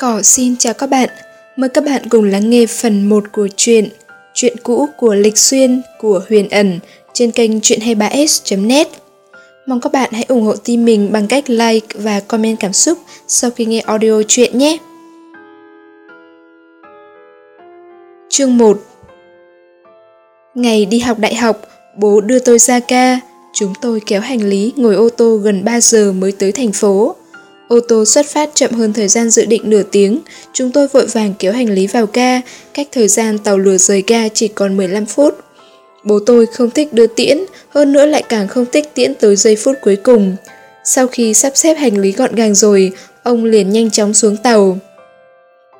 Cỏ xin chào các bạn, mời các bạn cùng lắng nghe phần 1 của truyện Chuyện cũ của Lịch Xuyên của Huyền Ẩn trên kênh chuyện23s.net Mong các bạn hãy ủng hộ team mình bằng cách like và comment cảm xúc sau khi nghe audio chuyện nhé. Chương 1 Ngày đi học đại học, bố đưa tôi ra ca, chúng tôi kéo hành lý ngồi ô tô gần 3 giờ mới tới thành phố. Ô tô xuất phát chậm hơn thời gian dự định nửa tiếng, chúng tôi vội vàng kéo hành lý vào ga, cách thời gian tàu lửa rời ga chỉ còn 15 phút. Bố tôi không thích đưa tiễn, hơn nữa lại càng không thích tiễn tới giây phút cuối cùng. Sau khi sắp xếp hành lý gọn gàng rồi, ông liền nhanh chóng xuống tàu.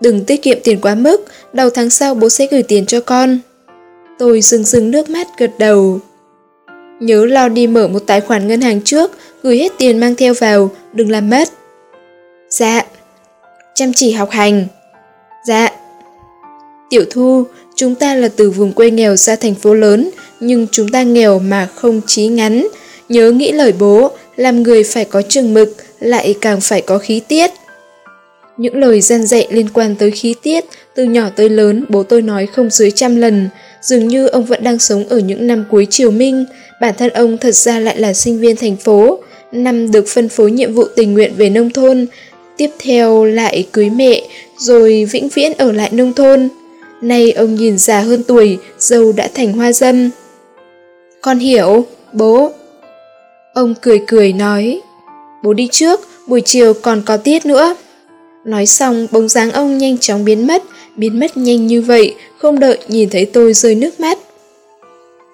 Đừng tiết kiệm tiền quá mức, đầu tháng sau bố sẽ gửi tiền cho con. Tôi rưng rưng nước mắt gật đầu. Nhớ lo đi mở một tài khoản ngân hàng trước, gửi hết tiền mang theo vào, đừng làm mất. Dạ. Chăm chỉ học hành. Dạ. Tiểu Thu, chúng ta là từ vùng quê nghèo ra thành phố lớn, nhưng chúng ta nghèo mà không chí ngắn. Nhớ nghĩ lời bố, làm người phải có chừng mực, lại càng phải có khí tiết. Những lời gian dạy liên quan tới khí tiết, từ nhỏ tới lớn bố tôi nói không dưới trăm lần, dường như ông vẫn đang sống ở những năm cuối triều minh, bản thân ông thật ra lại là sinh viên thành phố, năm được phân phối nhiệm vụ tình nguyện về nông thôn, tiếp theo lại cưới mẹ, rồi vĩnh viễn ở lại nông thôn. Nay ông nhìn già hơn tuổi, dâu đã thành hoa dâm. Con hiểu, bố. Ông cười cười nói, bố đi trước, buổi chiều còn có tiết nữa. Nói xong, bóng dáng ông nhanh chóng biến mất, biến mất nhanh như vậy, không đợi nhìn thấy tôi rơi nước mắt.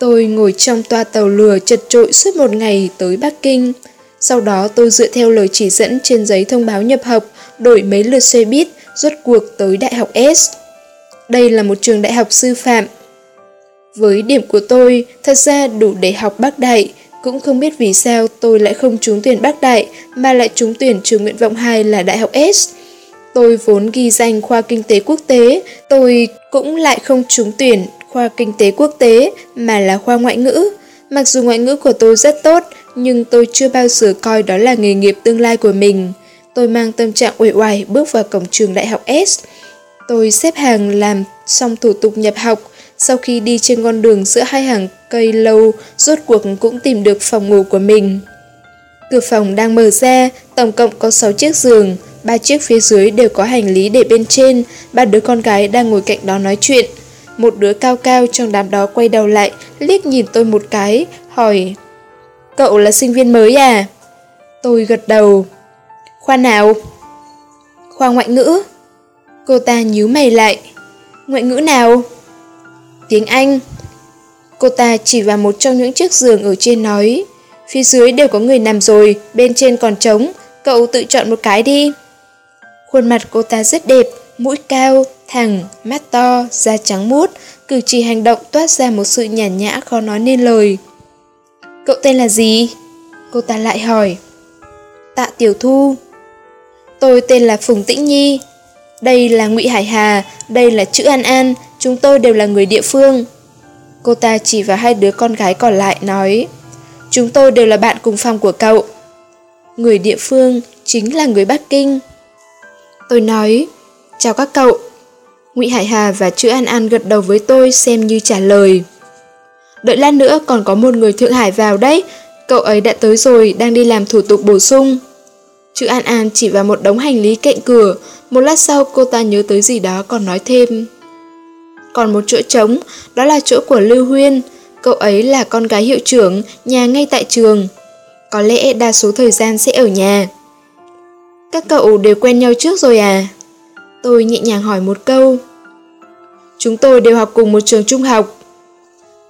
Tôi ngồi trong toa tàu lừa chật trội suốt một ngày tới Bắc Kinh. Sau đó tôi dựa theo lời chỉ dẫn trên giấy thông báo nhập học, đổi mấy lượt xe buýt, rốt cuộc tới Đại học S. Đây là một trường đại học sư phạm. Với điểm của tôi, thật ra đủ để học Bắc Đại, cũng không biết vì sao tôi lại không trúng tuyển Bắc Đại mà lại trúng tuyển trường nguyện vọng 2 là Đại học S. Tôi vốn ghi danh khoa kinh tế quốc tế, tôi cũng lại không trúng tuyển khoa kinh tế quốc tế mà là khoa ngoại ngữ. Mặc dù ngoại ngữ của tôi rất tốt, nhưng tôi chưa bao giờ coi đó là nghề nghiệp tương lai của mình. Tôi mang tâm trạng uể oải bước vào cổng trường đại học S. Tôi xếp hàng làm xong thủ tục nhập học, sau khi đi trên con đường giữa hai hàng cây lâu, rốt cuộc cũng tìm được phòng ngủ của mình. Cửa phòng đang mở ra, tổng cộng có 6 chiếc giường, ba chiếc phía dưới đều có hành lý để bên trên, ba đứa con gái đang ngồi cạnh đó nói chuyện. Một đứa cao cao trong đám đó quay đầu lại, liếc nhìn tôi một cái, hỏi Cậu là sinh viên mới à? Tôi gật đầu. Khoa nào? Khoa ngoại ngữ. Cô ta nhíu mày lại. Ngoại ngữ nào? Tiếng Anh. Cô ta chỉ vào một trong những chiếc giường ở trên nói. Phía dưới đều có người nằm rồi, bên trên còn trống, cậu tự chọn một cái đi. Khuôn mặt cô ta rất đẹp, mũi cao, thẳng, mắt to, da trắng mút, cử chỉ hành động toát ra một sự nhàn nhã khó nói nên lời. Cậu tên là gì? Cô ta lại hỏi. Tạ Tiểu Thu. Tôi tên là Phùng Tĩnh Nhi. Đây là Ngụy Hải Hà, đây là chữ An An, chúng tôi đều là người địa phương. Cô ta chỉ vào hai đứa con gái còn lại nói. Chúng tôi đều là bạn cùng phòng của cậu. Người địa phương chính là người Bắc Kinh. Tôi nói, chào các cậu. Ngụy Hải Hà và chữ An An gật đầu với tôi xem như trả lời. Đợi lát nữa còn có một người Thượng Hải vào đấy, cậu ấy đã tới rồi, đang đi làm thủ tục bổ sung. Chữ An An chỉ vào một đống hành lý cạnh cửa, một lát sau cô ta nhớ tới gì đó còn nói thêm. Còn một chỗ trống, đó là chỗ của Lưu Huyên, cậu ấy là con gái hiệu trưởng, nhà ngay tại trường. Có lẽ đa số thời gian sẽ ở nhà. Các cậu đều quen nhau trước rồi à? Tôi nhẹ nhàng hỏi một câu. Chúng tôi đều học cùng một trường trung học.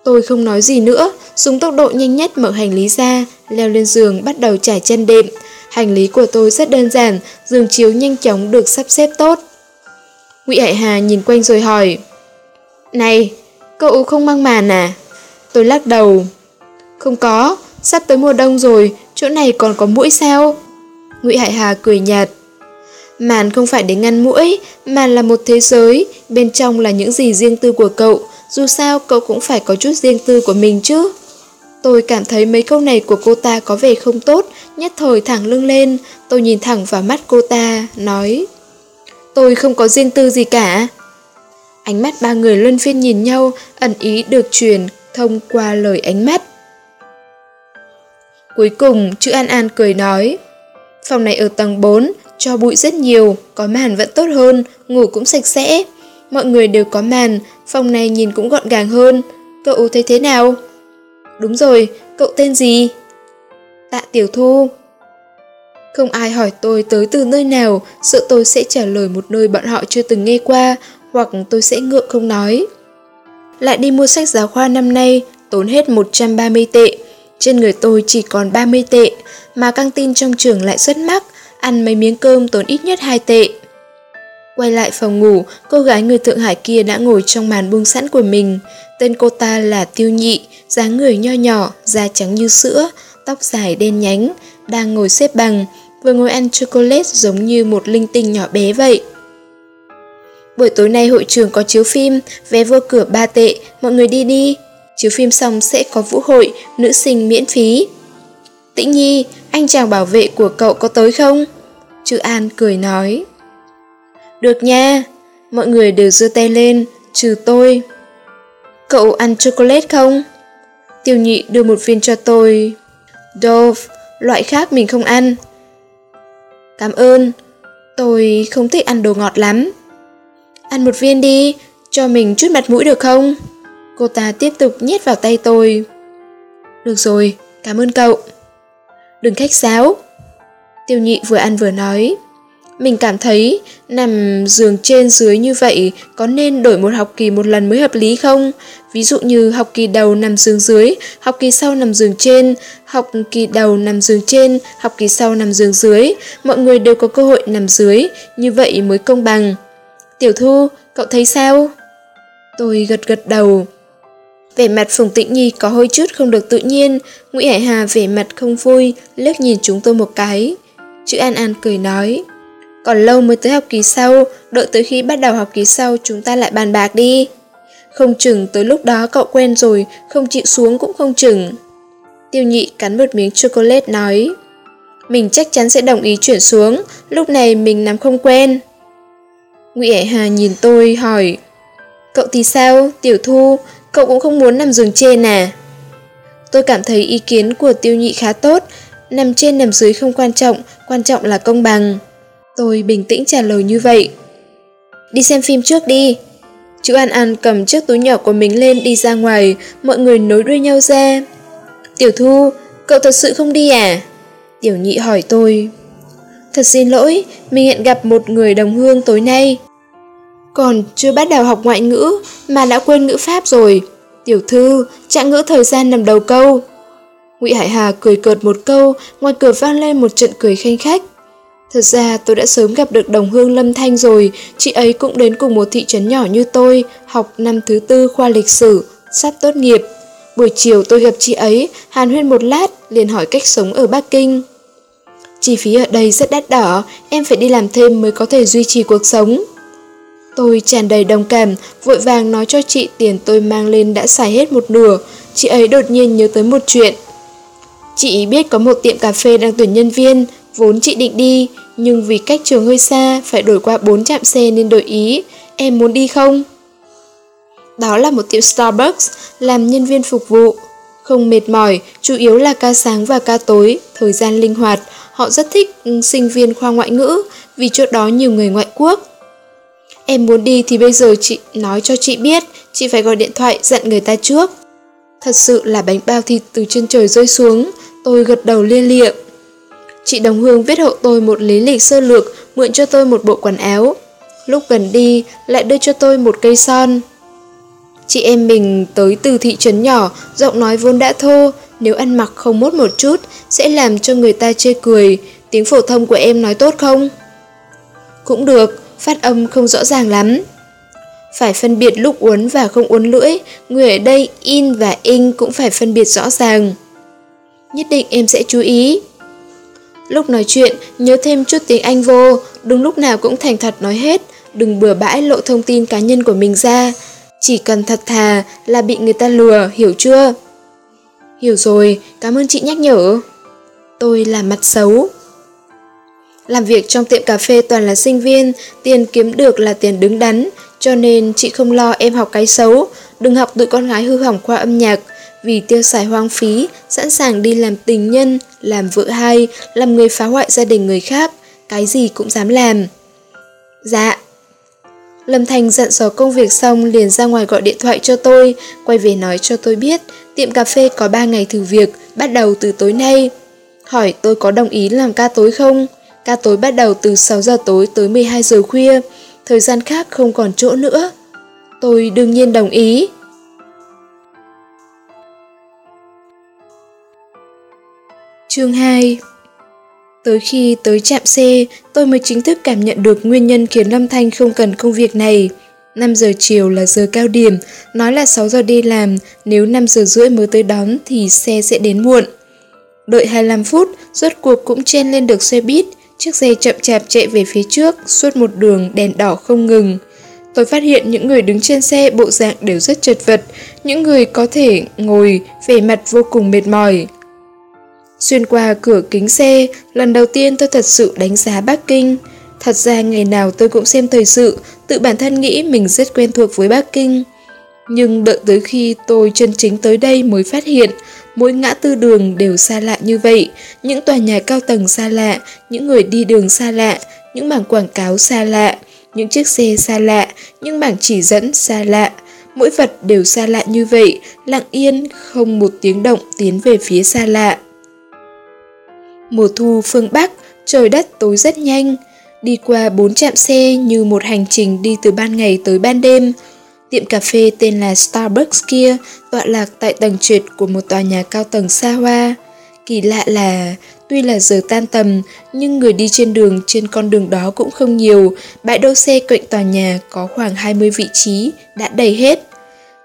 Tôi không nói gì nữa, dùng tốc độ nhanh nhất mở hành lý ra, leo lên giường bắt đầu trải chân đệm. Hành lý của tôi rất đơn giản, giường chiếu nhanh chóng được sắp xếp tốt. Ngụy Hải Hà nhìn quanh rồi hỏi Này, cậu không mang màn à? Tôi lắc đầu Không có, sắp tới mùa đông rồi, chỗ này còn có mũi sao? Ngụy Hải Hà cười nhạt Màn không phải để ngăn mũi, mà là một thế giới, bên trong là những gì riêng tư của cậu, dù sao cậu cũng phải có chút riêng tư của mình chứ. Tôi cảm thấy mấy câu này của cô ta có vẻ không tốt, nhất thời thẳng lưng lên, tôi nhìn thẳng vào mắt cô ta, nói tôi không có riêng tư gì cả. Ánh mắt ba người luân phiên nhìn nhau, ẩn ý được truyền thông qua lời ánh mắt. Cuối cùng, chữ An An cười nói, phòng này ở tầng 4, cho bụi rất nhiều, có màn vẫn tốt hơn, ngủ cũng sạch sẽ. Mọi người đều có màn, phòng này nhìn cũng gọn gàng hơn. Cậu thấy thế nào? Đúng rồi, cậu tên gì? Tạ Tiểu Thu. Không ai hỏi tôi tới từ nơi nào, sợ tôi sẽ trả lời một nơi bọn họ chưa từng nghe qua, hoặc tôi sẽ ngượng không nói. Lại đi mua sách giáo khoa năm nay, tốn hết 130 tệ. Trên người tôi chỉ còn 30 tệ, mà căng tin trong trường lại rất mắc, ăn mấy miếng cơm tốn ít nhất 2 tệ. Quay lại phòng ngủ, cô gái người Thượng Hải kia đã ngồi trong màn buông sẵn của mình. Tên cô ta là Tiêu Nhị, dáng người nho nhỏ, da trắng như sữa, tóc dài đen nhánh, đang ngồi xếp bằng, vừa ngồi ăn chocolate giống như một linh tinh nhỏ bé vậy. Buổi tối nay hội trường có chiếu phim, vé vô cửa 3 tệ, mọi người đi đi. Chiếu phim xong sẽ có vũ hội, nữ sinh miễn phí. Tĩnh Nhi, anh chàng bảo vệ của cậu có tới không? Chữ An cười nói. Được nha, mọi người đều giơ tay lên, trừ tôi. Cậu ăn chocolate không? Tiêu nhị đưa một viên cho tôi. Dove, loại khác mình không ăn. Cảm ơn, tôi không thích ăn đồ ngọt lắm. Ăn một viên đi, cho mình chút mặt mũi được không? Cô ta tiếp tục nhét vào tay tôi. Được rồi, cảm ơn cậu. Đừng khách sáo. Tiêu nhị vừa ăn vừa nói. Mình cảm thấy nằm giường trên dưới như vậy có nên đổi một học kỳ một lần mới hợp lý không? Ví dụ như học kỳ đầu nằm giường dưới, học kỳ sau nằm giường trên, học kỳ đầu nằm giường trên, học kỳ sau nằm giường dưới, mọi người đều có cơ hội nằm dưới, như vậy mới công bằng. Tiểu Thu, cậu thấy sao? Tôi gật gật đầu. Vẻ mặt Phùng Tĩnh Nhi có hơi chút không được tự nhiên, Ngụy Hải Hà vẻ mặt không vui, liếc nhìn chúng tôi một cái. Chữ An An cười nói, còn lâu mới tới học kỳ sau, đợi tới khi bắt đầu học kỳ sau chúng ta lại bàn bạc đi. Không chừng tới lúc đó cậu quen rồi, không chịu xuống cũng không chừng. Tiêu nhị cắn một miếng chocolate nói, mình chắc chắn sẽ đồng ý chuyển xuống, lúc này mình nằm không quen. Ngụy ẻ Hà nhìn tôi hỏi, cậu thì sao, Tiểu Thu, cậu cũng không muốn nằm giường trên à? Tôi cảm thấy ý kiến của tiêu nhị khá tốt, nằm trên nằm dưới không quan trọng, quan trọng là công bằng. Tôi bình tĩnh trả lời như vậy. Đi xem phim trước đi. Chữ An An cầm chiếc túi nhỏ của mình lên đi ra ngoài, mọi người nối đuôi nhau ra. Tiểu Thu, cậu thật sự không đi à? Tiểu nhị hỏi tôi. Thật xin lỗi, mình hẹn gặp một người đồng hương tối nay. Còn chưa bắt đầu học ngoại ngữ mà đã quên ngữ pháp rồi. Tiểu thư, trạng ngữ thời gian nằm đầu câu. Ngụy Hải Hà cười cợt một câu, ngoài cửa vang lên một trận cười khanh khách. Thật ra tôi đã sớm gặp được đồng hương Lâm Thanh rồi, chị ấy cũng đến cùng một thị trấn nhỏ như tôi, học năm thứ tư khoa lịch sử, sắp tốt nghiệp. Buổi chiều tôi gặp chị ấy, hàn huyên một lát, liền hỏi cách sống ở Bắc Kinh. Chi phí ở đây rất đắt đỏ, em phải đi làm thêm mới có thể duy trì cuộc sống. Tôi tràn đầy đồng cảm, vội vàng nói cho chị tiền tôi mang lên đã xài hết một nửa. Chị ấy đột nhiên nhớ tới một chuyện. Chị biết có một tiệm cà phê đang tuyển nhân viên, vốn chị định đi, nhưng vì cách trường hơi xa, phải đổi qua 4 trạm xe nên đổi ý. Em muốn đi không? Đó là một tiệm Starbucks, làm nhân viên phục vụ. Không mệt mỏi, chủ yếu là ca sáng và ca tối, thời gian linh hoạt. Họ rất thích ừ, sinh viên khoa ngoại ngữ, vì chỗ đó nhiều người ngoại quốc. Em muốn đi thì bây giờ chị nói cho chị biết, chị phải gọi điện thoại dặn người ta trước. Thật sự là bánh bao thịt từ trên trời rơi xuống, tôi gật đầu liên liệng. Chị Đồng Hương viết hộ tôi một lý lịch sơ lược, mượn cho tôi một bộ quần áo. Lúc gần đi, lại đưa cho tôi một cây son. Chị em mình tới từ thị trấn nhỏ, giọng nói vốn đã thô, nếu ăn mặc không mốt một chút, sẽ làm cho người ta chê cười. Tiếng phổ thông của em nói tốt không? Cũng được, phát âm không rõ ràng lắm. Phải phân biệt lúc uốn và không uốn lưỡi, người ở đây in và in cũng phải phân biệt rõ ràng. Nhất định em sẽ chú ý. Lúc nói chuyện, nhớ thêm chút tiếng Anh vô, đừng lúc nào cũng thành thật nói hết, đừng bừa bãi lộ thông tin cá nhân của mình ra. Chỉ cần thật thà là bị người ta lừa, hiểu chưa? Hiểu rồi, cảm ơn chị nhắc nhở. Tôi là mặt xấu. Làm việc trong tiệm cà phê toàn là sinh viên, tiền kiếm được là tiền đứng đắn, cho nên chị không lo em học cái xấu, đừng học tụi con gái hư hỏng qua âm nhạc, vì tiêu xài hoang phí, sẵn sàng đi làm tình nhân, làm vợ hay, làm người phá hoại gia đình người khác, cái gì cũng dám làm. Dạ. Lâm Thành dặn dò công việc xong liền ra ngoài gọi điện thoại cho tôi, quay về nói cho tôi biết tiệm cà phê có 3 ngày thử việc, bắt đầu từ tối nay. Hỏi tôi có đồng ý làm ca tối không? Ca tối bắt đầu từ 6 giờ tối tới 12 giờ khuya, thời gian khác không còn chỗ nữa. Tôi đương nhiên đồng ý. Chương 2 Tới khi tới trạm xe, tôi mới chính thức cảm nhận được nguyên nhân khiến Lâm Thanh không cần công việc này. 5 giờ chiều là giờ cao điểm, nói là 6 giờ đi làm, nếu 5 giờ rưỡi mới tới đón thì xe sẽ đến muộn. Đợi 25 phút, rốt cuộc cũng chen lên được xe buýt, chiếc xe chậm chạp chạy về phía trước, suốt một đường đèn đỏ không ngừng. Tôi phát hiện những người đứng trên xe bộ dạng đều rất chật vật, những người có thể ngồi, vẻ mặt vô cùng mệt mỏi. Xuyên qua cửa kính xe, lần đầu tiên tôi thật sự đánh giá Bắc Kinh. Thật ra ngày nào tôi cũng xem thời sự, tự bản thân nghĩ mình rất quen thuộc với Bắc Kinh. Nhưng đợi tới khi tôi chân chính tới đây mới phát hiện, mỗi ngã tư đường đều xa lạ như vậy, những tòa nhà cao tầng xa lạ, những người đi đường xa lạ, những bảng quảng cáo xa lạ, những chiếc xe xa lạ, những bảng chỉ dẫn xa lạ. Mỗi vật đều xa lạ như vậy, lặng yên, không một tiếng động tiến về phía xa lạ. Mùa thu phương Bắc, trời đất tối rất nhanh, đi qua bốn trạm xe như một hành trình đi từ ban ngày tới ban đêm. Tiệm cà phê tên là Starbucks kia tọa lạc tại tầng trệt của một tòa nhà cao tầng xa hoa. Kỳ lạ là, tuy là giờ tan tầm, nhưng người đi trên đường trên con đường đó cũng không nhiều, bãi đỗ xe cạnh tòa nhà có khoảng 20 vị trí, đã đầy hết.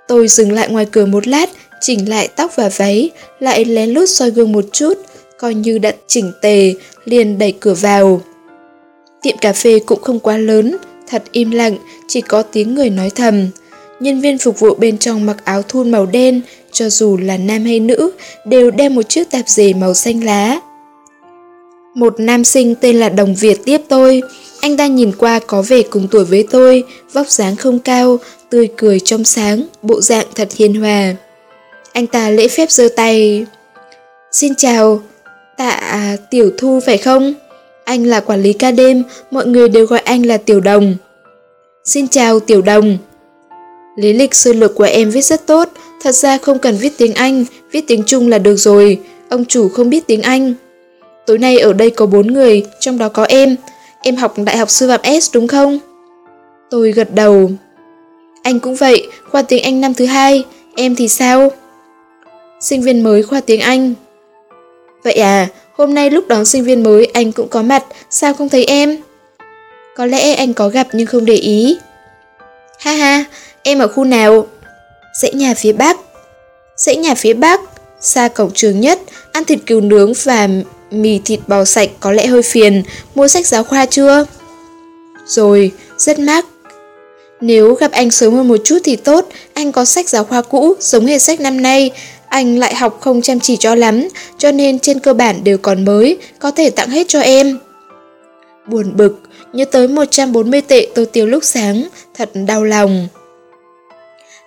Tôi dừng lại ngoài cửa một lát, chỉnh lại tóc và váy, lại lén lút soi gương một chút, coi như đã chỉnh tề, liền đẩy cửa vào. Tiệm cà phê cũng không quá lớn, thật im lặng, chỉ có tiếng người nói thầm. Nhân viên phục vụ bên trong mặc áo thun màu đen, cho dù là nam hay nữ, đều đeo một chiếc tạp dề màu xanh lá. Một nam sinh tên là Đồng Việt tiếp tôi. Anh ta nhìn qua có vẻ cùng tuổi với tôi, vóc dáng không cao, tươi cười trong sáng, bộ dạng thật hiền hòa. Anh ta lễ phép giơ tay. Xin chào, tạ Tiểu Thu phải không? Anh là quản lý ca đêm, mọi người đều gọi anh là Tiểu Đồng. Xin chào Tiểu Đồng. Lý lịch sơ lược của em viết rất tốt, thật ra không cần viết tiếng Anh, viết tiếng Trung là được rồi, ông chủ không biết tiếng Anh. Tối nay ở đây có bốn người, trong đó có em. Em học Đại học Sư phạm S đúng không? Tôi gật đầu. Anh cũng vậy, khoa tiếng Anh năm thứ hai, em thì sao? Sinh viên mới khoa tiếng Anh. Vậy à, hôm nay lúc đón sinh viên mới anh cũng có mặt, sao không thấy em? Có lẽ anh có gặp nhưng không để ý. Ha ha, em ở khu nào? Dãy nhà phía Bắc. Dãy nhà phía Bắc, xa cổng trường nhất, ăn thịt cừu nướng và mì thịt bò sạch có lẽ hơi phiền, mua sách giáo khoa chưa? Rồi, rất mắc. Nếu gặp anh sớm hơn một chút thì tốt, anh có sách giáo khoa cũ, giống hệt sách năm nay, anh lại học không chăm chỉ cho lắm, cho nên trên cơ bản đều còn mới, có thể tặng hết cho em. Buồn bực, nhớ tới 140 tệ tôi tiêu lúc sáng, thật đau lòng.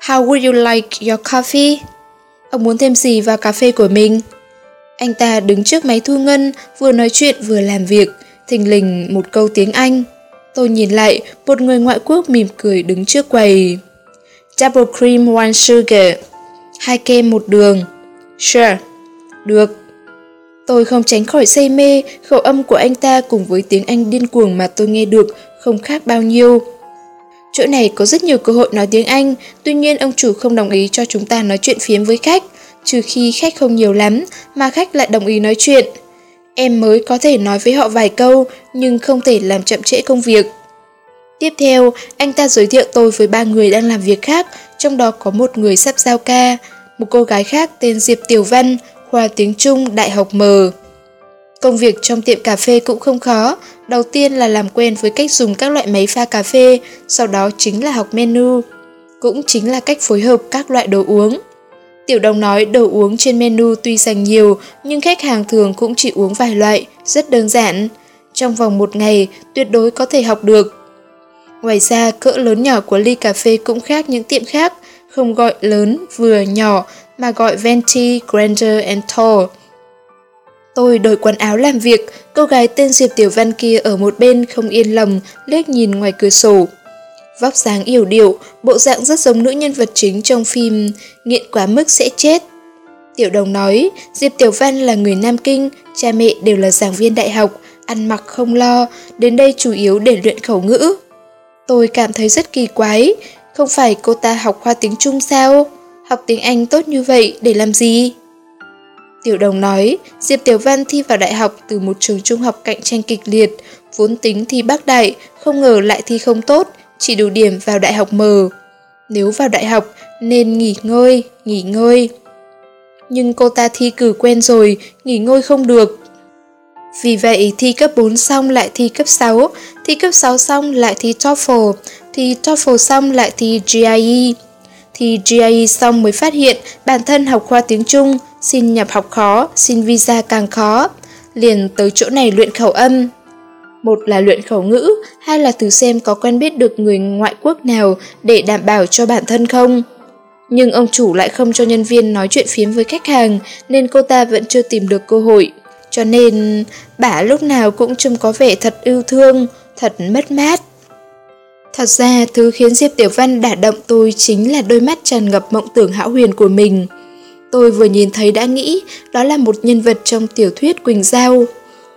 How would you like your coffee? Ông muốn thêm gì vào cà phê của mình? Anh ta đứng trước máy thu ngân, vừa nói chuyện vừa làm việc, thình lình một câu tiếng Anh. Tôi nhìn lại, một người ngoại quốc mỉm cười đứng trước quầy. Double cream one sugar hai kem một đường. Sure, được. Tôi không tránh khỏi say mê, khẩu âm của anh ta cùng với tiếng Anh điên cuồng mà tôi nghe được không khác bao nhiêu. Chỗ này có rất nhiều cơ hội nói tiếng Anh, tuy nhiên ông chủ không đồng ý cho chúng ta nói chuyện phiếm với khách, trừ khi khách không nhiều lắm mà khách lại đồng ý nói chuyện. Em mới có thể nói với họ vài câu nhưng không thể làm chậm trễ công việc. Tiếp theo, anh ta giới thiệu tôi với ba người đang làm việc khác, trong đó có một người sắp giao ca, một cô gái khác tên Diệp Tiểu Văn, khoa tiếng Trung, Đại học M. Công việc trong tiệm cà phê cũng không khó, đầu tiên là làm quen với cách dùng các loại máy pha cà phê, sau đó chính là học menu, cũng chính là cách phối hợp các loại đồ uống. Tiểu đồng nói đồ uống trên menu tuy dành nhiều, nhưng khách hàng thường cũng chỉ uống vài loại, rất đơn giản. Trong vòng một ngày, tuyệt đối có thể học được. Ngoài ra, cỡ lớn nhỏ của ly cà phê cũng khác những tiệm khác, không gọi lớn, vừa, nhỏ, mà gọi venti, grander and tall. Tôi đổi quần áo làm việc, cô gái tên Diệp Tiểu Văn kia ở một bên không yên lòng, liếc nhìn ngoài cửa sổ. Vóc dáng yểu điệu, bộ dạng rất giống nữ nhân vật chính trong phim Nghiện quá mức sẽ chết. Tiểu đồng nói, Diệp Tiểu Văn là người Nam Kinh, cha mẹ đều là giảng viên đại học, ăn mặc không lo, đến đây chủ yếu để luyện khẩu ngữ. Tôi cảm thấy rất kỳ quái, không phải cô ta học khoa tiếng Trung sao? Học tiếng Anh tốt như vậy để làm gì? Tiểu đồng nói, Diệp Tiểu Văn thi vào đại học từ một trường trung học cạnh tranh kịch liệt, vốn tính thi bác đại, không ngờ lại thi không tốt, chỉ đủ điểm vào đại học mờ. Nếu vào đại học nên nghỉ ngơi, nghỉ ngơi. Nhưng cô ta thi cử quen rồi, nghỉ ngơi không được. Vì vậy thi cấp 4 xong lại thi cấp 6, thi cấp 6 xong lại thi TOEFL, thi TOEFL xong lại thi GIE. Thi GIE xong mới phát hiện bản thân học khoa tiếng Trung, xin nhập học khó, xin visa càng khó. Liền tới chỗ này luyện khẩu âm. Một là luyện khẩu ngữ, hai là thử xem có quen biết được người ngoại quốc nào để đảm bảo cho bản thân không. Nhưng ông chủ lại không cho nhân viên nói chuyện phiếm với khách hàng nên cô ta vẫn chưa tìm được cơ hội. Cho nên, bà lúc nào cũng trông có vẻ thật yêu thương, thật mất mát. Thật ra, thứ khiến Diệp Tiểu Văn đả động tôi chính là đôi mắt tràn ngập mộng tưởng hão huyền của mình. Tôi vừa nhìn thấy đã nghĩ đó là một nhân vật trong tiểu thuyết Quỳnh Giao.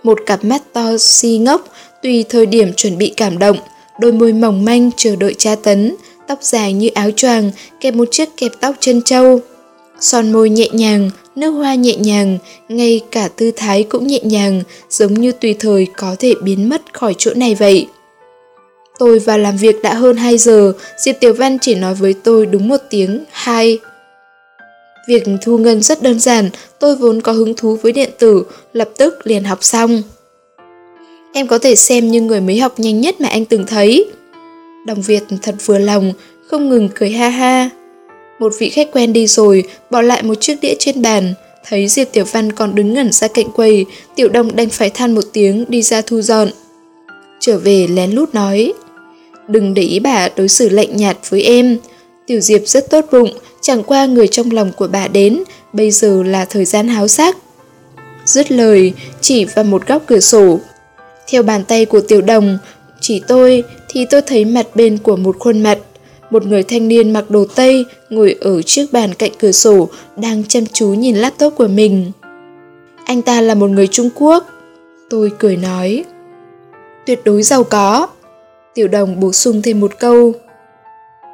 Một cặp mắt to si ngốc, tùy thời điểm chuẩn bị cảm động, đôi môi mỏng manh chờ đợi tra tấn, tóc dài như áo choàng, kẹp một chiếc kẹp tóc chân trâu. Son môi nhẹ nhàng, nước hoa nhẹ nhàng, ngay cả tư thái cũng nhẹ nhàng, giống như tùy thời có thể biến mất khỏi chỗ này vậy. Tôi vào làm việc đã hơn 2 giờ, Diệp Tiểu Văn chỉ nói với tôi đúng một tiếng, hai. Việc thu ngân rất đơn giản, tôi vốn có hứng thú với điện tử, lập tức liền học xong. Em có thể xem như người mới học nhanh nhất mà anh từng thấy. Đồng Việt thật vừa lòng, không ngừng cười ha ha. Một vị khách quen đi rồi, bỏ lại một chiếc đĩa trên bàn. Thấy Diệp Tiểu Văn còn đứng ngẩn ra cạnh quầy, Tiểu Đông đành phải than một tiếng đi ra thu dọn. Trở về lén lút nói, đừng để ý bà đối xử lạnh nhạt với em. Tiểu Diệp rất tốt bụng, chẳng qua người trong lòng của bà đến, bây giờ là thời gian háo sắc. Dứt lời, chỉ vào một góc cửa sổ. Theo bàn tay của Tiểu Đồng, chỉ tôi thì tôi thấy mặt bên của một khuôn mặt. Một người thanh niên mặc đồ Tây ngồi ở chiếc bàn cạnh cửa sổ đang chăm chú nhìn laptop của mình. Anh ta là một người Trung Quốc. Tôi cười nói. Tuyệt đối giàu có. Tiểu đồng bổ sung thêm một câu.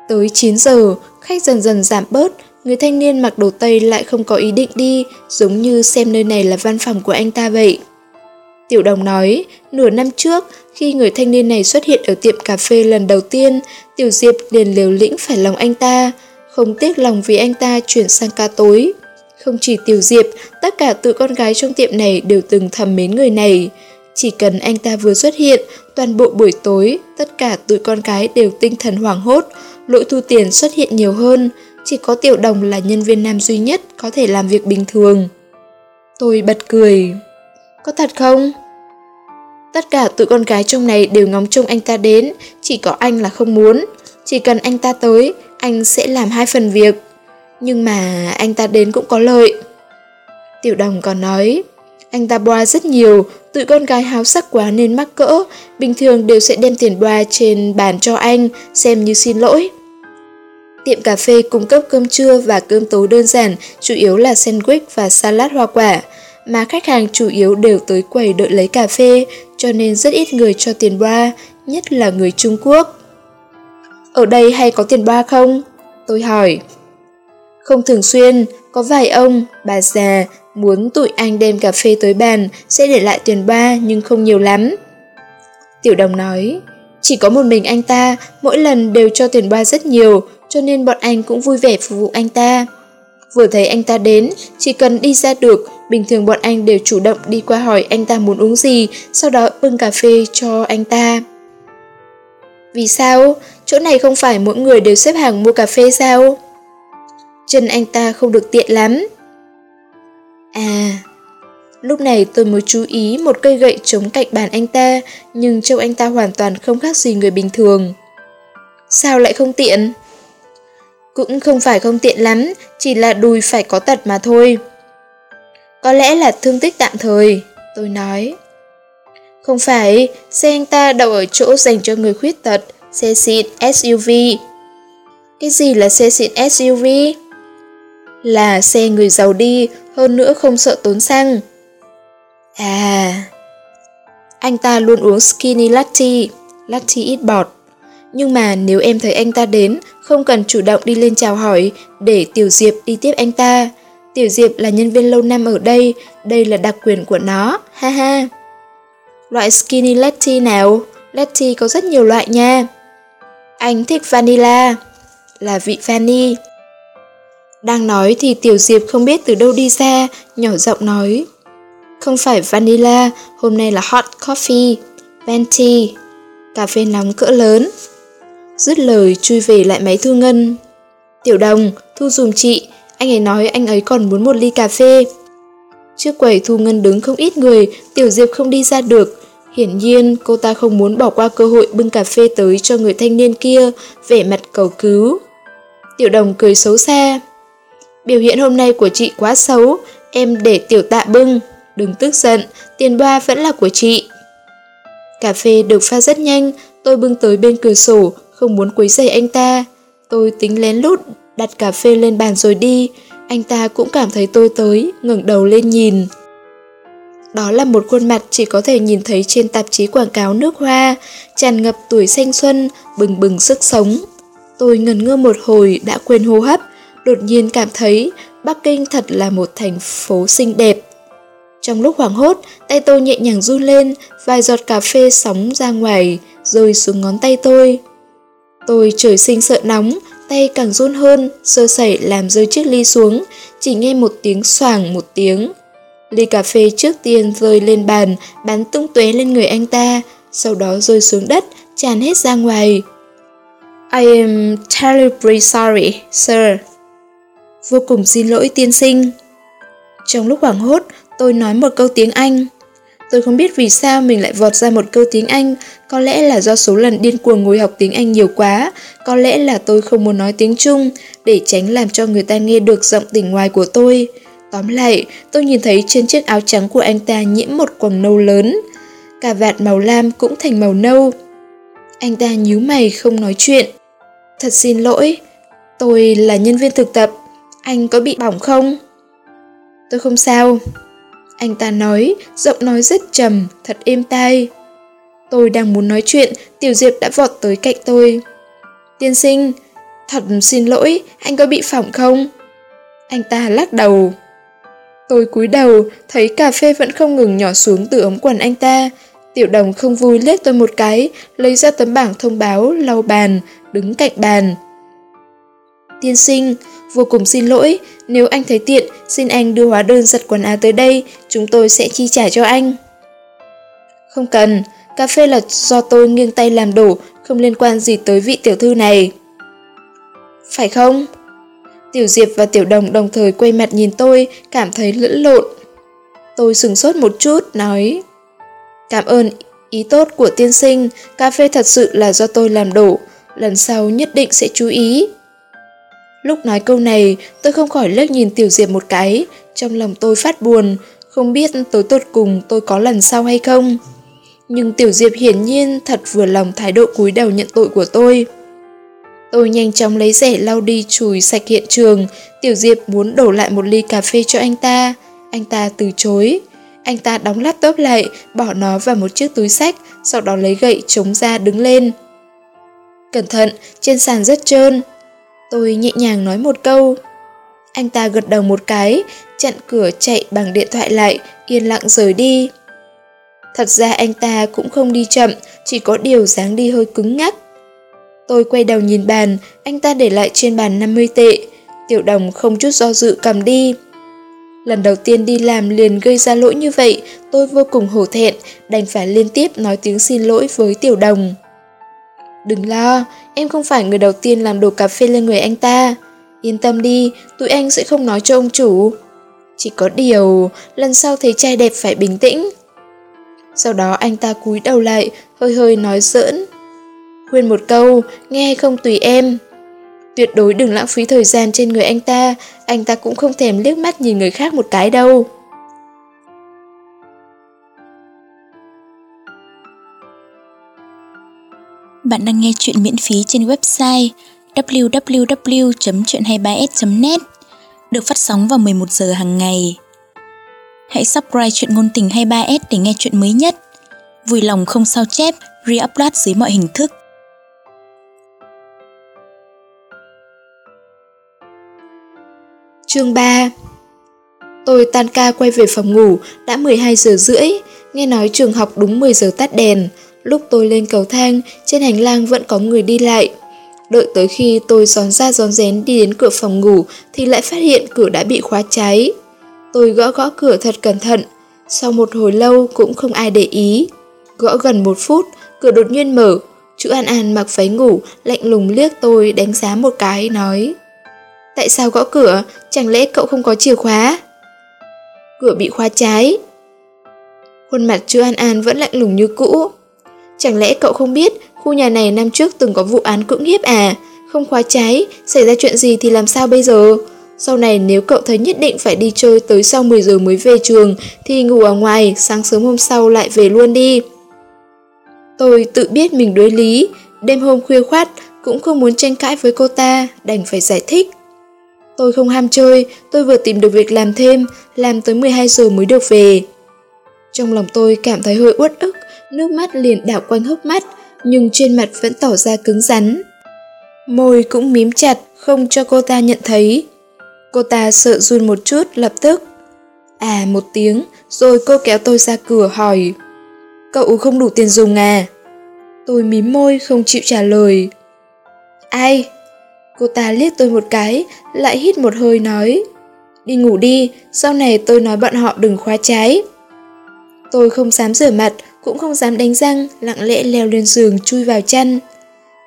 Tới 9 giờ, khách dần dần giảm bớt, người thanh niên mặc đồ Tây lại không có ý định đi, giống như xem nơi này là văn phòng của anh ta vậy. Tiểu đồng nói, nửa năm trước, khi người thanh niên này xuất hiện ở tiệm cà phê lần đầu tiên, Tiểu Diệp liền liều lĩnh phải lòng anh ta, không tiếc lòng vì anh ta chuyển sang ca tối. Không chỉ Tiểu Diệp, tất cả tự con gái trong tiệm này đều từng thầm mến người này. Chỉ cần anh ta vừa xuất hiện, toàn bộ buổi tối, tất cả tụi con gái đều tinh thần hoảng hốt, lỗi thu tiền xuất hiện nhiều hơn, chỉ có Tiểu Đồng là nhân viên nam duy nhất có thể làm việc bình thường. Tôi bật cười. Có thật không? Tất cả tụi con gái trong này đều ngóng trông anh ta đến, chỉ có anh là không muốn. Chỉ cần anh ta tới, anh sẽ làm hai phần việc. Nhưng mà anh ta đến cũng có lợi. Tiểu đồng còn nói, anh ta boa rất nhiều, tụi con gái háo sắc quá nên mắc cỡ, bình thường đều sẽ đem tiền boa trên bàn cho anh, xem như xin lỗi. Tiệm cà phê cung cấp cơm trưa và cơm tối đơn giản, chủ yếu là sandwich và salad hoa quả mà khách hàng chủ yếu đều tới quầy đợi lấy cà phê, cho nên rất ít người cho tiền bra, nhất là người Trung Quốc. Ở đây hay có tiền bra không? Tôi hỏi. Không thường xuyên, có vài ông, bà già, muốn tụi anh đem cà phê tới bàn sẽ để lại tiền ba nhưng không nhiều lắm. Tiểu đồng nói, chỉ có một mình anh ta, mỗi lần đều cho tiền ba rất nhiều, cho nên bọn anh cũng vui vẻ phục vụ anh ta. Vừa thấy anh ta đến, chỉ cần đi ra được, bình thường bọn anh đều chủ động đi qua hỏi anh ta muốn uống gì, sau đó bưng cà phê cho anh ta. Vì sao? Chỗ này không phải mỗi người đều xếp hàng mua cà phê sao? Chân anh ta không được tiện lắm. À, Lúc này tôi mới chú ý một cây gậy chống cạnh bàn anh ta, nhưng trông anh ta hoàn toàn không khác gì người bình thường. Sao lại không tiện? Cũng không phải không tiện lắm, chỉ là đùi phải có tật mà thôi. Có lẽ là thương tích tạm thời, tôi nói. Không phải, xe anh ta đậu ở chỗ dành cho người khuyết tật, xe xịn SUV. Cái gì là xe xịn SUV? Là xe người giàu đi, hơn nữa không sợ tốn xăng. À, anh ta luôn uống skinny latte, latte ít bọt. Nhưng mà nếu em thấy anh ta đến, không cần chủ động đi lên chào hỏi để Tiểu Diệp đi tiếp anh ta. Tiểu Diệp là nhân viên lâu năm ở đây, đây là đặc quyền của nó, ha ha. Loại skinny latte nào? Latte có rất nhiều loại nha. Anh thích vanilla, là vị vani. Đang nói thì Tiểu Diệp không biết từ đâu đi ra, nhỏ giọng nói. Không phải vanilla, hôm nay là hot coffee, venti, cà phê nóng cỡ lớn. Dứt lời chui về lại máy thu ngân. Tiểu đồng, thu dùm chị, anh ấy nói anh ấy còn muốn một ly cà phê. Trước quầy thu ngân đứng không ít người, Tiểu Diệp không đi ra được. Hiển nhiên, cô ta không muốn bỏ qua cơ hội bưng cà phê tới cho người thanh niên kia, vẻ mặt cầu cứu. Tiểu đồng cười xấu xa. Biểu hiện hôm nay của chị quá xấu, em để tiểu tạ bưng. Đừng tức giận, tiền ba vẫn là của chị. Cà phê được pha rất nhanh, tôi bưng tới bên cửa sổ, không muốn quấy rầy anh ta. Tôi tính lén lút đặt cà phê lên bàn rồi đi, anh ta cũng cảm thấy tôi tới, ngẩng đầu lên nhìn. Đó là một khuôn mặt chỉ có thể nhìn thấy trên tạp chí quảng cáo nước hoa, tràn ngập tuổi xanh xuân, bừng bừng sức sống. Tôi ngần ngơ một hồi đã quên hô hấp, đột nhiên cảm thấy Bắc Kinh thật là một thành phố xinh đẹp. Trong lúc hoảng hốt, tay tôi nhẹ nhàng run lên, vài giọt cà phê sóng ra ngoài, rơi xuống ngón tay tôi. Tôi trời sinh sợ nóng, tay càng run hơn, sơ sẩy làm rơi chiếc ly xuống, chỉ nghe một tiếng xoảng một tiếng. Ly cà phê trước tiên rơi lên bàn, bắn tung tóe lên người anh ta, sau đó rơi xuống đất, tràn hết ra ngoài. I am terribly sorry, sir. Vô cùng xin lỗi tiên sinh. Trong lúc hoảng hốt, tôi nói một câu tiếng Anh. Tôi không biết vì sao mình lại vọt ra một câu tiếng Anh, có lẽ là do số lần điên cuồng ngồi học tiếng Anh nhiều quá, có lẽ là tôi không muốn nói tiếng Trung, để tránh làm cho người ta nghe được giọng tỉnh ngoài của tôi. Tóm lại, tôi nhìn thấy trên chiếc áo trắng của anh ta nhiễm một quầng nâu lớn. Cả vạt màu lam cũng thành màu nâu. Anh ta nhíu mày không nói chuyện. Thật xin lỗi, tôi là nhân viên thực tập, anh có bị bỏng không? Tôi không sao. Anh ta nói, giọng nói rất trầm, thật êm tai. Tôi đang muốn nói chuyện, Tiểu Diệp đã vọt tới cạnh tôi. Tiên sinh, thật xin lỗi, anh có bị phỏng không? Anh ta lắc đầu. Tôi cúi đầu, thấy cà phê vẫn không ngừng nhỏ xuống từ ống quần anh ta. Tiểu đồng không vui liếc tôi một cái, lấy ra tấm bảng thông báo, lau bàn, đứng cạnh bàn. Tiên sinh, vô cùng xin lỗi, nếu anh thấy tiện, xin anh đưa hóa đơn giặt quần áo tới đây, chúng tôi sẽ chi trả cho anh. Không cần, cà phê là do tôi nghiêng tay làm đổ, không liên quan gì tới vị tiểu thư này. Phải không? Tiểu Diệp và Tiểu Đồng đồng thời quay mặt nhìn tôi, cảm thấy lẫn lộn. Tôi sừng sốt một chút, nói Cảm ơn ý tốt của tiên sinh, cà phê thật sự là do tôi làm đổ, lần sau nhất định sẽ chú ý. Lúc nói câu này, tôi không khỏi lướt nhìn Tiểu Diệp một cái, trong lòng tôi phát buồn, không biết tối tột cùng tôi có lần sau hay không. Nhưng Tiểu Diệp hiển nhiên thật vừa lòng thái độ cúi đầu nhận tội của tôi. Tôi nhanh chóng lấy rẻ lau đi chùi sạch hiện trường, Tiểu Diệp muốn đổ lại một ly cà phê cho anh ta. Anh ta từ chối. Anh ta đóng laptop lại, bỏ nó vào một chiếc túi sách, sau đó lấy gậy chống ra đứng lên. Cẩn thận, trên sàn rất trơn. Tôi nhẹ nhàng nói một câu. Anh ta gật đầu một cái, chặn cửa chạy bằng điện thoại lại, yên lặng rời đi. Thật ra anh ta cũng không đi chậm, chỉ có điều dáng đi hơi cứng ngắc. Tôi quay đầu nhìn bàn, anh ta để lại trên bàn 50 tệ. Tiểu đồng không chút do dự cầm đi. Lần đầu tiên đi làm liền gây ra lỗi như vậy, tôi vô cùng hổ thẹn, đành phải liên tiếp nói tiếng xin lỗi với tiểu đồng. Đừng lo, em không phải người đầu tiên làm đổ cà phê lên người anh ta. Yên tâm đi, tụi anh sẽ không nói cho ông chủ. Chỉ có điều, lần sau thấy trai đẹp phải bình tĩnh. Sau đó anh ta cúi đầu lại, hơi hơi nói giỡn. Khuyên một câu, nghe không tùy em. Tuyệt đối đừng lãng phí thời gian trên người anh ta, anh ta cũng không thèm liếc mắt nhìn người khác một cái đâu. Bạn đang nghe chuyện miễn phí trên website www.chuyện23s.net được phát sóng vào 11 giờ hàng ngày. Hãy subscribe chuyện ngôn tình 23s để nghe chuyện mới nhất. Vui lòng không sao chép, re-upload dưới mọi hình thức. Chương 3 Tôi tan ca quay về phòng ngủ, đã 12 giờ rưỡi, nghe nói trường học đúng 10 giờ tắt đèn. Lúc tôi lên cầu thang, trên hành lang vẫn có người đi lại. Đợi tới khi tôi gión ra gión rén đi đến cửa phòng ngủ thì lại phát hiện cửa đã bị khóa cháy. Tôi gõ gõ cửa thật cẩn thận, sau một hồi lâu cũng không ai để ý. Gõ gần một phút, cửa đột nhiên mở, chữ An An mặc váy ngủ, lạnh lùng liếc tôi đánh giá một cái, nói Tại sao gõ cửa, chẳng lẽ cậu không có chìa khóa? Cửa bị khóa trái Khuôn mặt chữ An An vẫn lạnh lùng như cũ. Chẳng lẽ cậu không biết khu nhà này năm trước từng có vụ án cưỡng hiếp à? Không khóa trái xảy ra chuyện gì thì làm sao bây giờ? Sau này nếu cậu thấy nhất định phải đi chơi tới sau 10 giờ mới về trường thì ngủ ở ngoài, sáng sớm hôm sau lại về luôn đi. Tôi tự biết mình đối lý, đêm hôm khuya khoát cũng không muốn tranh cãi với cô ta, đành phải giải thích. Tôi không ham chơi, tôi vừa tìm được việc làm thêm, làm tới 12 giờ mới được về. Trong lòng tôi cảm thấy hơi uất ức, nước mắt liền đảo quanh hốc mắt, nhưng trên mặt vẫn tỏ ra cứng rắn. Môi cũng mím chặt, không cho cô ta nhận thấy. Cô ta sợ run một chút, lập tức. À một tiếng, rồi cô kéo tôi ra cửa hỏi. Cậu không đủ tiền dùng à? Tôi mím môi không chịu trả lời. Ai? Cô ta liếc tôi một cái, lại hít một hơi nói. Đi ngủ đi, sau này tôi nói bọn họ đừng khóa trái. Tôi không dám rửa mặt, cũng không dám đánh răng, lặng lẽ leo lên giường chui vào chăn.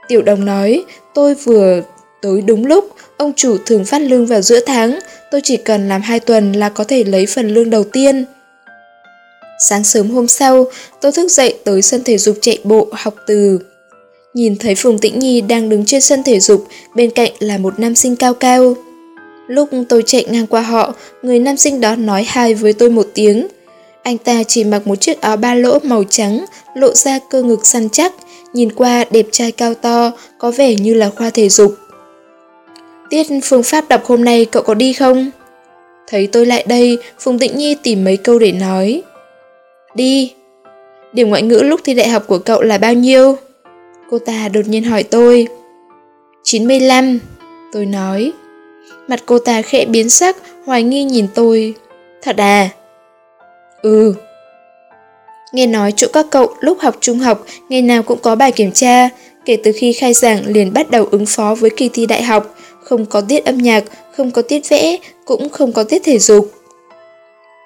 Tiểu đồng nói, tôi vừa tới đúng lúc, ông chủ thường phát lương vào giữa tháng, tôi chỉ cần làm hai tuần là có thể lấy phần lương đầu tiên. Sáng sớm hôm sau, tôi thức dậy tới sân thể dục chạy bộ học từ. Nhìn thấy Phùng Tĩnh Nhi đang đứng trên sân thể dục, bên cạnh là một nam sinh cao cao. Lúc tôi chạy ngang qua họ, người nam sinh đó nói hai với tôi một tiếng. Anh ta chỉ mặc một chiếc áo ba lỗ màu trắng, lộ ra cơ ngực săn chắc, nhìn qua đẹp trai cao to, có vẻ như là khoa thể dục. Tiết phương pháp đọc hôm nay cậu có đi không? Thấy tôi lại đây, Phùng Tịnh Nhi tìm mấy câu để nói. Đi. Điểm ngoại ngữ lúc thi đại học của cậu là bao nhiêu? Cô ta đột nhiên hỏi tôi. 95. Tôi nói. Mặt cô ta khẽ biến sắc, hoài nghi nhìn tôi. Thật à? Ừ. Nghe nói chỗ các cậu lúc học trung học ngày nào cũng có bài kiểm tra, kể từ khi khai giảng liền bắt đầu ứng phó với kỳ thi đại học, không có tiết âm nhạc, không có tiết vẽ, cũng không có tiết thể dục.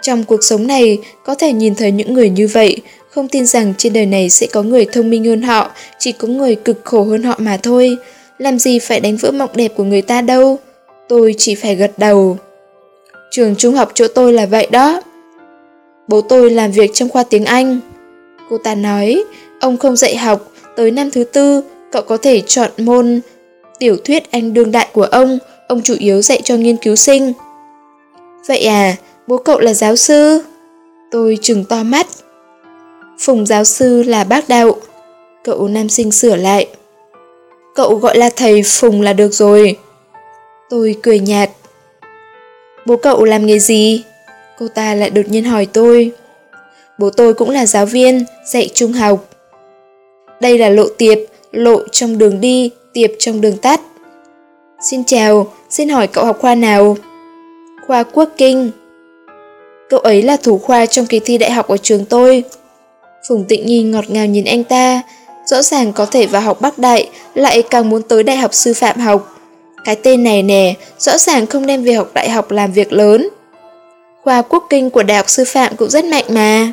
Trong cuộc sống này, có thể nhìn thấy những người như vậy, không tin rằng trên đời này sẽ có người thông minh hơn họ, chỉ có người cực khổ hơn họ mà thôi. Làm gì phải đánh vỡ mộng đẹp của người ta đâu. Tôi chỉ phải gật đầu. Trường trung học chỗ tôi là vậy đó. Bố tôi làm việc trong khoa tiếng Anh. Cô ta nói, ông không dạy học, tới năm thứ tư, cậu có thể chọn môn tiểu thuyết Anh đương đại của ông, ông chủ yếu dạy cho nghiên cứu sinh. Vậy à, bố cậu là giáo sư? Tôi trừng to mắt. Phùng giáo sư là bác đạo. Cậu nam sinh sửa lại. Cậu gọi là thầy Phùng là được rồi. Tôi cười nhạt. Bố cậu làm nghề gì? Cô ta lại đột nhiên hỏi tôi. Bố tôi cũng là giáo viên, dạy trung học. Đây là lộ tiệp, lộ trong đường đi, tiệp trong đường tắt. Xin chào, xin hỏi cậu học khoa nào? Khoa Quốc Kinh. Cậu ấy là thủ khoa trong kỳ thi đại học ở trường tôi. Phùng Tịnh Nhi ngọt ngào nhìn anh ta, rõ ràng có thể vào học Bắc Đại, lại càng muốn tới đại học sư phạm học. Cái tên này nè, rõ ràng không đem về học đại học làm việc lớn. Khoa quốc kinh của đại học sư phạm cũng rất mạnh mà.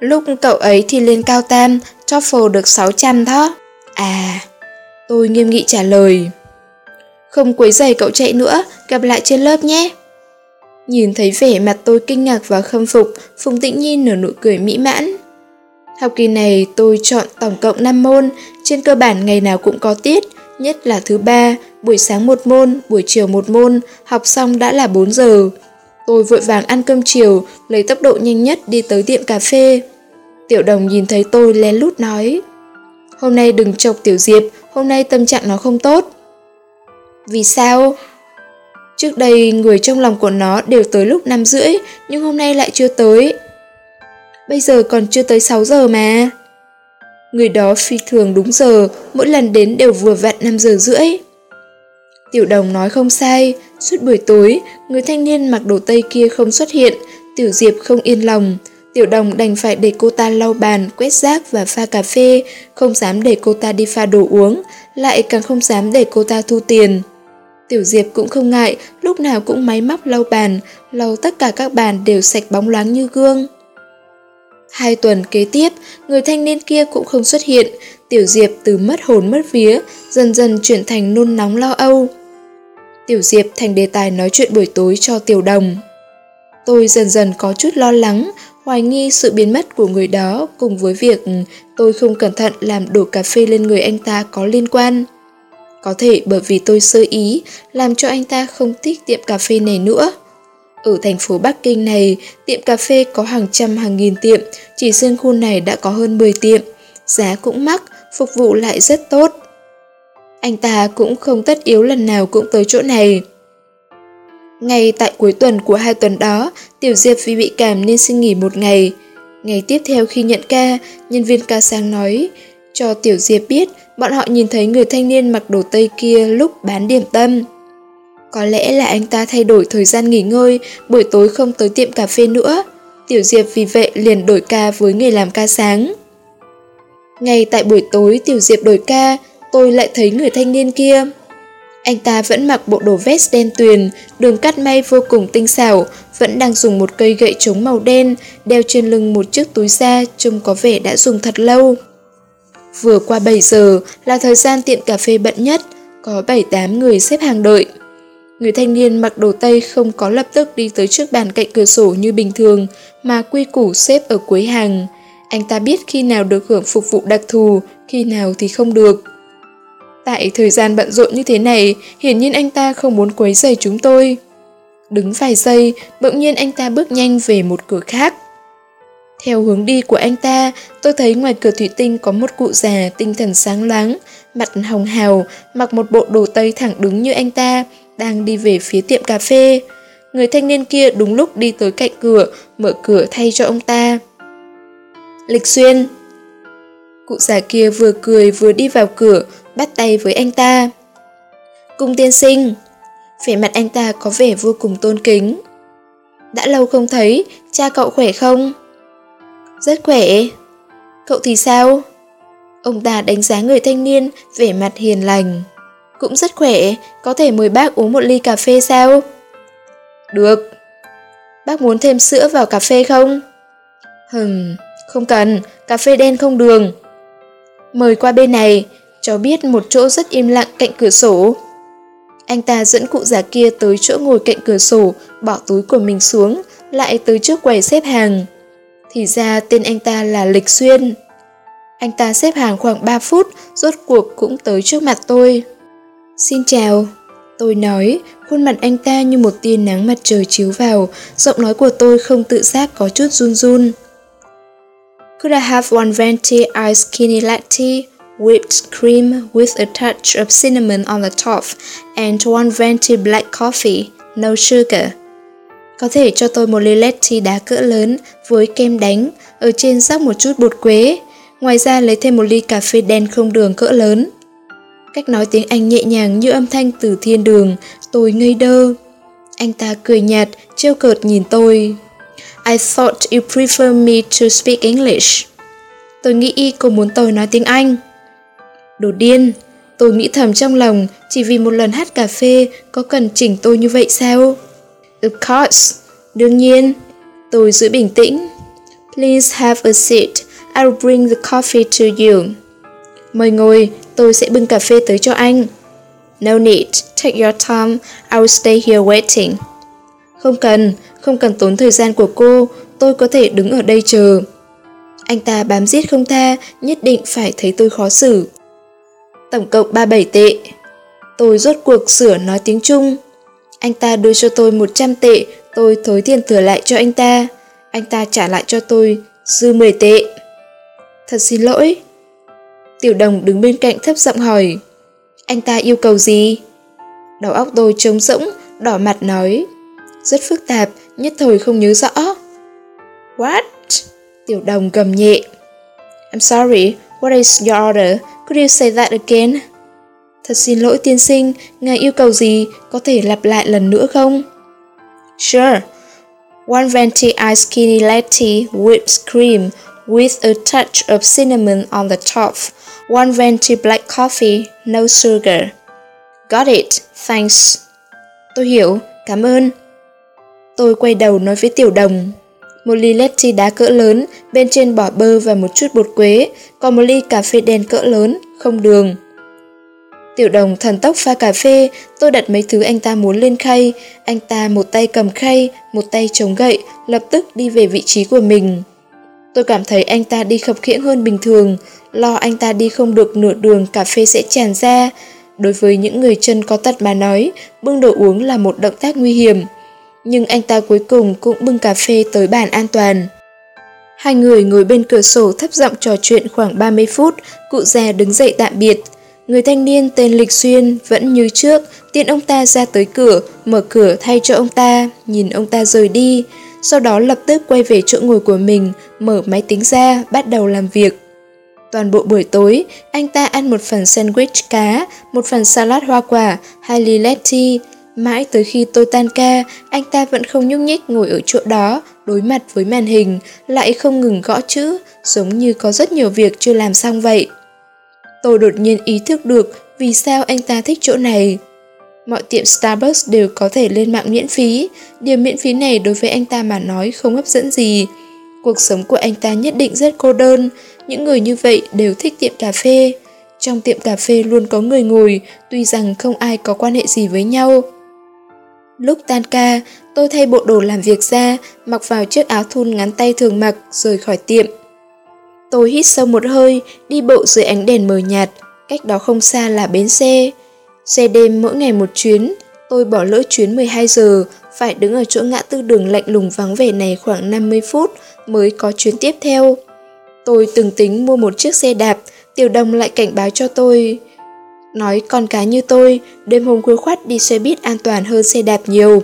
Lúc cậu ấy thì lên cao tam, TOEFL được 600 đó. À, tôi nghiêm nghị trả lời. Không quấy giày cậu chạy nữa, gặp lại trên lớp nhé. Nhìn thấy vẻ mặt tôi kinh ngạc và khâm phục, Phùng Tĩnh Nhi nở nụ cười mỹ mãn. Học kỳ này tôi chọn tổng cộng 5 môn, trên cơ bản ngày nào cũng có tiết, nhất là thứ ba, buổi sáng một môn, buổi chiều một môn, học xong đã là 4 giờ. Tôi vội vàng ăn cơm chiều, lấy tốc độ nhanh nhất đi tới tiệm cà phê. Tiểu đồng nhìn thấy tôi lén lút nói Hôm nay đừng chọc Tiểu Diệp, hôm nay tâm trạng nó không tốt. Vì sao? Trước đây người trong lòng của nó đều tới lúc 5 rưỡi, nhưng hôm nay lại chưa tới. Bây giờ còn chưa tới 6 giờ mà. Người đó phi thường đúng giờ, mỗi lần đến đều vừa vặn 5 giờ rưỡi. Tiểu đồng nói không sai, suốt buổi tối, người thanh niên mặc đồ tây kia không xuất hiện, Tiểu Diệp không yên lòng. Tiểu đồng đành phải để cô ta lau bàn, quét rác và pha cà phê, không dám để cô ta đi pha đồ uống, lại càng không dám để cô ta thu tiền. Tiểu Diệp cũng không ngại, lúc nào cũng máy móc lau bàn, lau tất cả các bàn đều sạch bóng loáng như gương. Hai tuần kế tiếp, người thanh niên kia cũng không xuất hiện, Tiểu Diệp từ mất hồn mất vía, dần dần chuyển thành nôn nóng lo âu. Tiểu Diệp thành đề tài nói chuyện buổi tối cho Tiểu Đồng. Tôi dần dần có chút lo lắng, hoài nghi sự biến mất của người đó cùng với việc ừ, tôi không cẩn thận làm đổ cà phê lên người anh ta có liên quan. Có thể bởi vì tôi sơ ý làm cho anh ta không thích tiệm cà phê này nữa. Ở thành phố Bắc Kinh này, tiệm cà phê có hàng trăm hàng nghìn tiệm, chỉ riêng khu này đã có hơn 10 tiệm. Giá cũng mắc, phục vụ lại rất tốt. Anh ta cũng không tất yếu lần nào cũng tới chỗ này. Ngay tại cuối tuần của hai tuần đó, Tiểu Diệp vì bị cảm nên xin nghỉ một ngày. Ngày tiếp theo khi nhận ca, nhân viên ca sang nói cho Tiểu Diệp biết bọn họ nhìn thấy người thanh niên mặc đồ tây kia lúc bán điểm tâm. Có lẽ là anh ta thay đổi thời gian nghỉ ngơi, buổi tối không tới tiệm cà phê nữa. Tiểu Diệp vì vậy liền đổi ca với người làm ca sáng. Ngay tại buổi tối Tiểu Diệp đổi ca, tôi lại thấy người thanh niên kia. Anh ta vẫn mặc bộ đồ vest đen tuyền, đường cắt may vô cùng tinh xảo, vẫn đang dùng một cây gậy trống màu đen, đeo trên lưng một chiếc túi da trông có vẻ đã dùng thật lâu. Vừa qua 7 giờ là thời gian tiệm cà phê bận nhất, có 7-8 người xếp hàng đợi. Người thanh niên mặc đồ tây không có lập tức đi tới trước bàn cạnh cửa sổ như bình thường, mà quy củ xếp ở cuối hàng. Anh ta biết khi nào được hưởng phục vụ đặc thù, khi nào thì không được. Tại thời gian bận rộn như thế này, hiển nhiên anh ta không muốn quấy rầy chúng tôi. Đứng vài giây, bỗng nhiên anh ta bước nhanh về một cửa khác. Theo hướng đi của anh ta, tôi thấy ngoài cửa thủy tinh có một cụ già tinh thần sáng loáng, mặt hồng hào, mặc một bộ đồ tây thẳng đứng như anh ta, đang đi về phía tiệm cà phê. Người thanh niên kia đúng lúc đi tới cạnh cửa, mở cửa thay cho ông ta. Lịch Xuyên Cụ già kia vừa cười vừa đi vào cửa, bắt tay với anh ta. Cung tiên sinh Vẻ mặt anh ta có vẻ vô cùng tôn kính. Đã lâu không thấy, cha cậu khỏe không? Rất khỏe. Cậu thì sao? Ông ta đánh giá người thanh niên, vẻ mặt hiền lành. Cũng rất khỏe, có thể mời bác uống một ly cà phê sao? Được. Bác muốn thêm sữa vào cà phê không? Hừm, không cần, cà phê đen không đường. Mời qua bên này, cháu biết một chỗ rất im lặng cạnh cửa sổ. Anh ta dẫn cụ già kia tới chỗ ngồi cạnh cửa sổ, bỏ túi của mình xuống, lại tới trước quầy xếp hàng. Thì ra tên anh ta là Lịch Xuyên. Anh ta xếp hàng khoảng 3 phút, rốt cuộc cũng tới trước mặt tôi. Xin chào. Tôi nói, khuôn mặt anh ta như một tia nắng mặt trời chiếu vào, giọng nói của tôi không tự giác có chút run run. Could I have one venti ice skinny latte, whipped cream with a touch of cinnamon on the top, and one venti black coffee, no sugar? Có thể cho tôi một ly latte đá cỡ lớn với kem đánh, ở trên rắc một chút bột quế. Ngoài ra lấy thêm một ly cà phê đen không đường cỡ lớn. Cách nói tiếng Anh nhẹ nhàng như âm thanh từ thiên đường, tôi ngây đơ. Anh ta cười nhạt, trêu cợt nhìn tôi. I thought you prefer me to speak English. Tôi nghĩ cô muốn tôi nói tiếng Anh. Đồ điên, tôi nghĩ thầm trong lòng, chỉ vì một lần hát cà phê có cần chỉnh tôi như vậy sao? Of course, đương nhiên. Tôi giữ bình tĩnh. Please have a seat, I'll bring the coffee to you. Mời ngồi, tôi sẽ bưng cà phê tới cho anh. No need, take your time, I'll stay here waiting. Không cần, không cần tốn thời gian của cô, tôi có thể đứng ở đây chờ. Anh ta bám giết không tha, nhất định phải thấy tôi khó xử. Tổng cộng 37 tệ. Tôi rốt cuộc sửa nói tiếng Trung. Anh ta đưa cho tôi 100 tệ, tôi thối tiền thừa lại cho anh ta. Anh ta trả lại cho tôi dư 10 tệ. Thật xin lỗi. Tiểu đồng đứng bên cạnh thấp giọng hỏi. Anh ta yêu cầu gì? Đầu óc tôi trống rỗng, đỏ mặt nói. Rất phức tạp, nhất thời không nhớ rõ. What? Tiểu đồng gầm nhẹ. I'm sorry, what is your order? Could you say that again? Thật xin lỗi tiên sinh, ngài yêu cầu gì, có thể lặp lại lần nữa không? Sure. One venti ice skinny latte whipped cream with a touch of cinnamon on the top. One venti black coffee, no sugar. Got it, thanks. Tôi hiểu, cảm ơn. Tôi quay đầu nói với tiểu đồng. Một ly latte đá cỡ lớn, bên trên bỏ bơ và một chút bột quế, còn một ly cà phê đen cỡ lớn, không đường. Tiểu đồng thần tốc pha cà phê, tôi đặt mấy thứ anh ta muốn lên khay. Anh ta một tay cầm khay, một tay chống gậy, lập tức đi về vị trí của mình. Tôi cảm thấy anh ta đi khập khiễng hơn bình thường, lo anh ta đi không được nửa đường cà phê sẽ tràn ra. Đối với những người chân có tật mà nói, bưng đồ uống là một động tác nguy hiểm. Nhưng anh ta cuối cùng cũng bưng cà phê tới bàn an toàn. Hai người ngồi bên cửa sổ thấp giọng trò chuyện khoảng 30 phút, cụ già đứng dậy tạm biệt. Người thanh niên tên Lịch Xuyên vẫn như trước, tiện ông ta ra tới cửa, mở cửa thay cho ông ta, nhìn ông ta rời đi, sau đó lập tức quay về chỗ ngồi của mình, mở máy tính ra, bắt đầu làm việc. Toàn bộ buổi tối, anh ta ăn một phần sandwich cá, một phần salad hoa quả, hai ly latte. Mãi tới khi tôi tan ca, anh ta vẫn không nhúc nhích ngồi ở chỗ đó, đối mặt với màn hình, lại không ngừng gõ chữ, giống như có rất nhiều việc chưa làm xong vậy. Tôi đột nhiên ý thức được vì sao anh ta thích chỗ này. Mọi tiệm Starbucks đều có thể lên mạng miễn phí, điều miễn phí này đối với anh ta mà nói không hấp dẫn gì. Cuộc sống của anh ta nhất định rất cô đơn, những người như vậy đều thích tiệm cà phê. Trong tiệm cà phê luôn có người ngồi, tuy rằng không ai có quan hệ gì với nhau. Lúc tan ca, tôi thay bộ đồ làm việc ra, mặc vào chiếc áo thun ngắn tay thường mặc, rời khỏi tiệm. Tôi hít sâu một hơi, đi bộ dưới ánh đèn mờ nhạt, cách đó không xa là bến xe. Xe đêm mỗi ngày một chuyến, tôi bỏ lỡ chuyến 12 giờ, phải đứng ở chỗ ngã tư đường lạnh lùng vắng vẻ này khoảng 50 phút mới có chuyến tiếp theo. Tôi từng tính mua một chiếc xe đạp, tiểu đồng lại cảnh báo cho tôi. Nói con cá như tôi, đêm hôm khuya khoát đi xe buýt an toàn hơn xe đạp nhiều.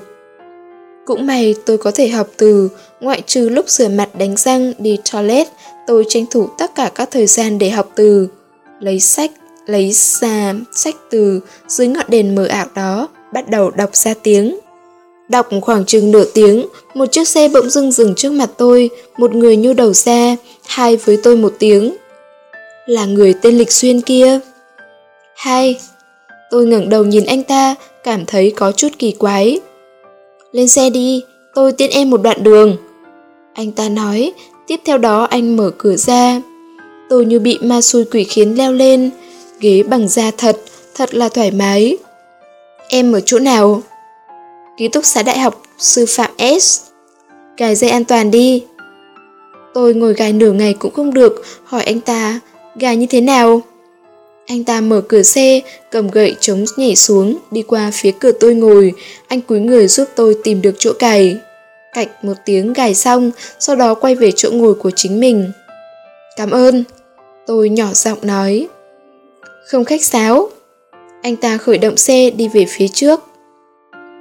Cũng may tôi có thể học từ, ngoại trừ lúc rửa mặt đánh răng, đi toilet, tôi tranh thủ tất cả các thời gian để học từ. Lấy sách, lấy ra sách từ dưới ngọn đèn mờ ảo đó, bắt đầu đọc ra tiếng. Đọc khoảng chừng nửa tiếng, một chiếc xe bỗng dưng dừng trước mặt tôi, một người nhô đầu ra, hai với tôi một tiếng. Là người tên Lịch Xuyên kia. Hai. Tôi ngẩng đầu nhìn anh ta, cảm thấy có chút kỳ quái. Lên xe đi, tôi tiễn em một đoạn đường. Anh ta nói, tiếp theo đó anh mở cửa ra. Tôi như bị ma xui quỷ khiến leo lên, ghế bằng da thật, thật là thoải mái. Em ở chỗ nào? Ký túc xá đại học sư phạm S. cài dây an toàn đi. Tôi ngồi gài nửa ngày cũng không được, hỏi anh ta, gài như thế nào? Anh ta mở cửa xe, cầm gậy chống nhảy xuống, đi qua phía cửa tôi ngồi, anh cúi người giúp tôi tìm được chỗ cài. Cạch một tiếng gài xong, sau đó quay về chỗ ngồi của chính mình. Cảm ơn. Tôi nhỏ giọng nói. Không khách sáo. Anh ta khởi động xe đi về phía trước.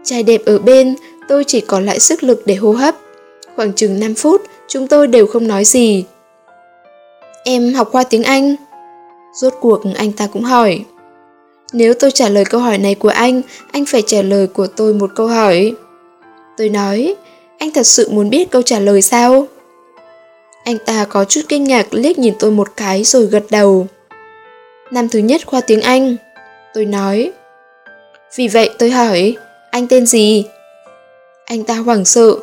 Trai đẹp ở bên, tôi chỉ còn lại sức lực để hô hấp. Khoảng chừng 5 phút, chúng tôi đều không nói gì. Em học qua tiếng Anh. Rốt cuộc anh ta cũng hỏi. Nếu tôi trả lời câu hỏi này của anh, anh phải trả lời của tôi một câu hỏi. Tôi nói, anh thật sự muốn biết câu trả lời sao? Anh ta có chút kinh ngạc liếc nhìn tôi một cái rồi gật đầu. Năm thứ nhất khoa tiếng Anh. Tôi nói. Vì vậy tôi hỏi, anh tên gì? Anh ta hoảng sợ.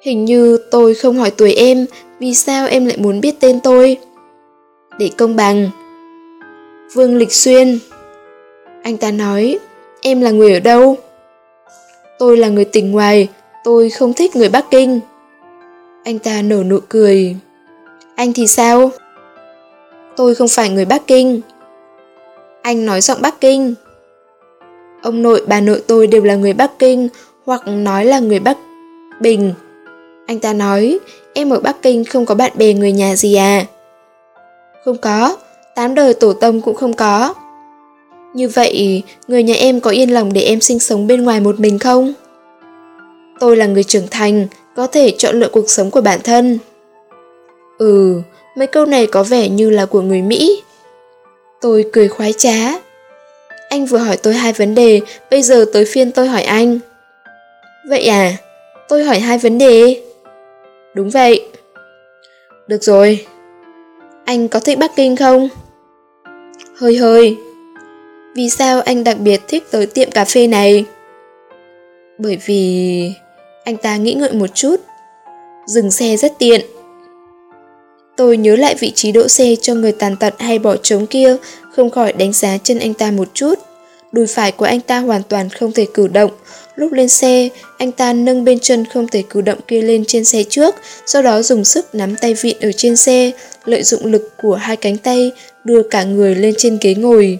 Hình như tôi không hỏi tuổi em, vì sao em lại muốn biết tên tôi? Để công bằng. Vương Lịch Xuyên. Anh ta nói, em là người ở đâu? Tôi là người tỉnh ngoài, Tôi không thích người Bắc Kinh. Anh ta nở nụ cười. Anh thì sao? Tôi không phải người Bắc Kinh. Anh nói giọng Bắc Kinh. Ông nội bà nội tôi đều là người Bắc Kinh hoặc nói là người Bắc Bình. Anh ta nói, em ở Bắc Kinh không có bạn bè người nhà gì à? Không có, tám đời tổ tông cũng không có. Như vậy, người nhà em có yên lòng để em sinh sống bên ngoài một mình không? Tôi là người trưởng thành, có thể chọn lựa cuộc sống của bản thân. Ừ, mấy câu này có vẻ như là của người Mỹ. Tôi cười khoái trá. Anh vừa hỏi tôi hai vấn đề, bây giờ tới phiên tôi hỏi anh. Vậy à, tôi hỏi hai vấn đề. Đúng vậy. Được rồi. Anh có thích Bắc Kinh không? Hơi hơi. Vì sao anh đặc biệt thích tới tiệm cà phê này? Bởi vì... Anh ta nghĩ ngợi một chút. Dừng xe rất tiện. Tôi nhớ lại vị trí đỗ xe cho người tàn tật hay bỏ trống kia, không khỏi đánh giá chân anh ta một chút. Đùi phải của anh ta hoàn toàn không thể cử động. Lúc lên xe, anh ta nâng bên chân không thể cử động kia lên trên xe trước, sau đó dùng sức nắm tay vịn ở trên xe, lợi dụng lực của hai cánh tay, đưa cả người lên trên ghế ngồi.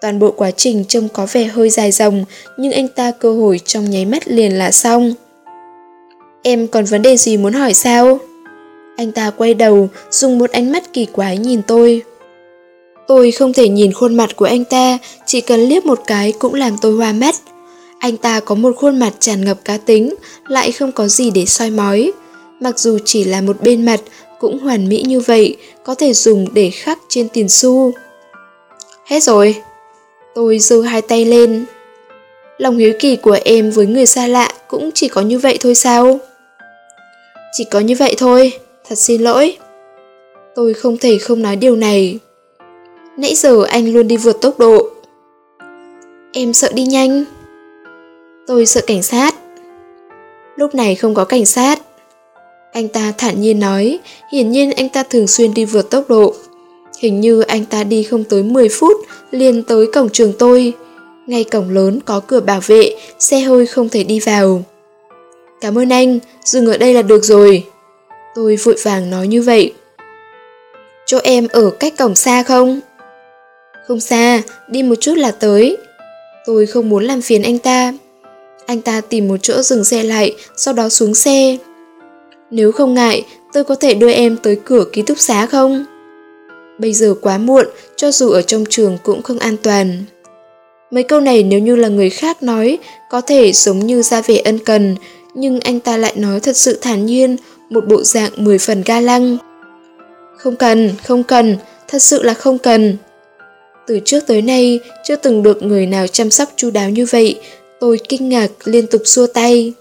Toàn bộ quá trình trông có vẻ hơi dài dòng, nhưng anh ta cơ hội trong nháy mắt liền là xong. Em còn vấn đề gì muốn hỏi sao? Anh ta quay đầu, dùng một ánh mắt kỳ quái nhìn tôi. Tôi không thể nhìn khuôn mặt của anh ta, chỉ cần liếc một cái cũng làm tôi hoa mắt. Anh ta có một khuôn mặt tràn ngập cá tính, lại không có gì để soi mói. Mặc dù chỉ là một bên mặt, cũng hoàn mỹ như vậy, có thể dùng để khắc trên tiền xu. Hết rồi. Tôi giơ hai tay lên. Lòng hiếu kỳ của em với người xa lạ cũng chỉ có như vậy thôi sao? Chỉ có như vậy thôi, thật xin lỗi. Tôi không thể không nói điều này. Nãy giờ anh luôn đi vượt tốc độ. Em sợ đi nhanh. Tôi sợ cảnh sát. Lúc này không có cảnh sát. Anh ta thản nhiên nói, hiển nhiên anh ta thường xuyên đi vượt tốc độ. Hình như anh ta đi không tới 10 phút liền tới cổng trường tôi. Ngay cổng lớn có cửa bảo vệ, xe hơi không thể đi vào. Cảm ơn anh, dừng ở đây là được rồi. Tôi vội vàng nói như vậy. Chỗ em ở cách cổng xa không? Không xa, đi một chút là tới. Tôi không muốn làm phiền anh ta. Anh ta tìm một chỗ dừng xe lại, sau đó xuống xe. Nếu không ngại, tôi có thể đưa em tới cửa ký túc xá không? Bây giờ quá muộn, cho dù ở trong trường cũng không an toàn. Mấy câu này nếu như là người khác nói, có thể giống như ra vẻ ân cần, nhưng anh ta lại nói thật sự thản nhiên, một bộ dạng mười phần ga lăng. Không cần, không cần, thật sự là không cần. Từ trước tới nay, chưa từng được người nào chăm sóc chu đáo như vậy, tôi kinh ngạc liên tục xua tay.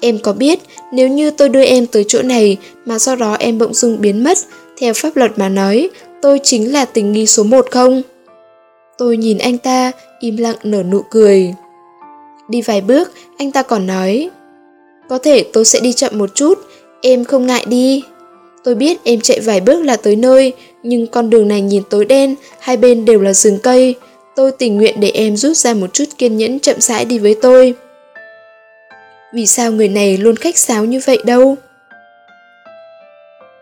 Em có biết, nếu như tôi đưa em tới chỗ này mà sau đó em bỗng dưng biến mất, theo pháp luật mà nói, tôi chính là tình nghi số một không? Tôi nhìn anh ta, im lặng nở nụ cười. Đi vài bước, anh ta còn nói Có thể tôi sẽ đi chậm một chút, em không ngại đi. Tôi biết em chạy vài bước là tới nơi, nhưng con đường này nhìn tối đen, hai bên đều là rừng cây. Tôi tình nguyện để em rút ra một chút kiên nhẫn chậm rãi đi với tôi. Vì sao người này luôn khách sáo như vậy đâu?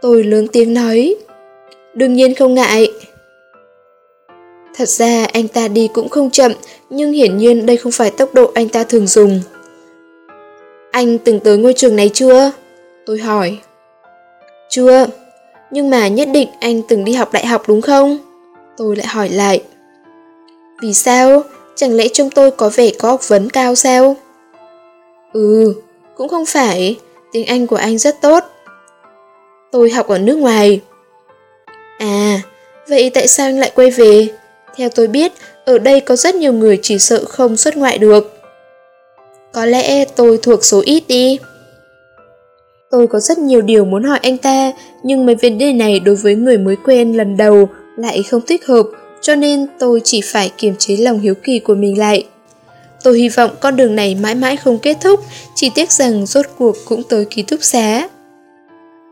Tôi lớn tiếng nói. Đương nhiên không ngại. Thật ra anh ta đi cũng không chậm, nhưng hiển nhiên đây không phải tốc độ anh ta thường dùng. Anh từng tới ngôi trường này chưa? Tôi hỏi. Chưa, nhưng mà nhất định anh từng đi học đại học đúng không? Tôi lại hỏi lại. Vì sao? Chẳng lẽ chúng tôi có vẻ có học vấn cao sao? Ừ, cũng không phải, tiếng Anh của anh rất tốt. Tôi học ở nước ngoài. À, vậy tại sao anh lại quay về? Theo tôi biết, ở đây có rất nhiều người chỉ sợ không xuất ngoại được. Có lẽ tôi thuộc số ít đi. Tôi có rất nhiều điều muốn hỏi anh ta, nhưng mấy vấn đề này đối với người mới quen lần đầu lại không thích hợp, cho nên tôi chỉ phải kiềm chế lòng hiếu kỳ của mình lại. Tôi hy vọng con đường này mãi mãi không kết thúc, chỉ tiếc rằng rốt cuộc cũng tới ký túc xá.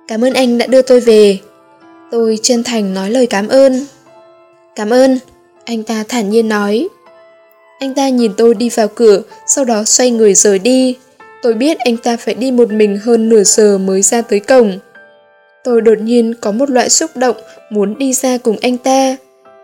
Cảm ơn anh đã đưa tôi về. Tôi chân thành nói lời cảm ơn. Cảm ơn, anh ta thản nhiên nói. Anh ta nhìn tôi đi vào cửa, sau đó xoay người rời đi. Tôi biết anh ta phải đi một mình hơn nửa giờ mới ra tới cổng. Tôi đột nhiên có một loại xúc động muốn đi ra cùng anh ta,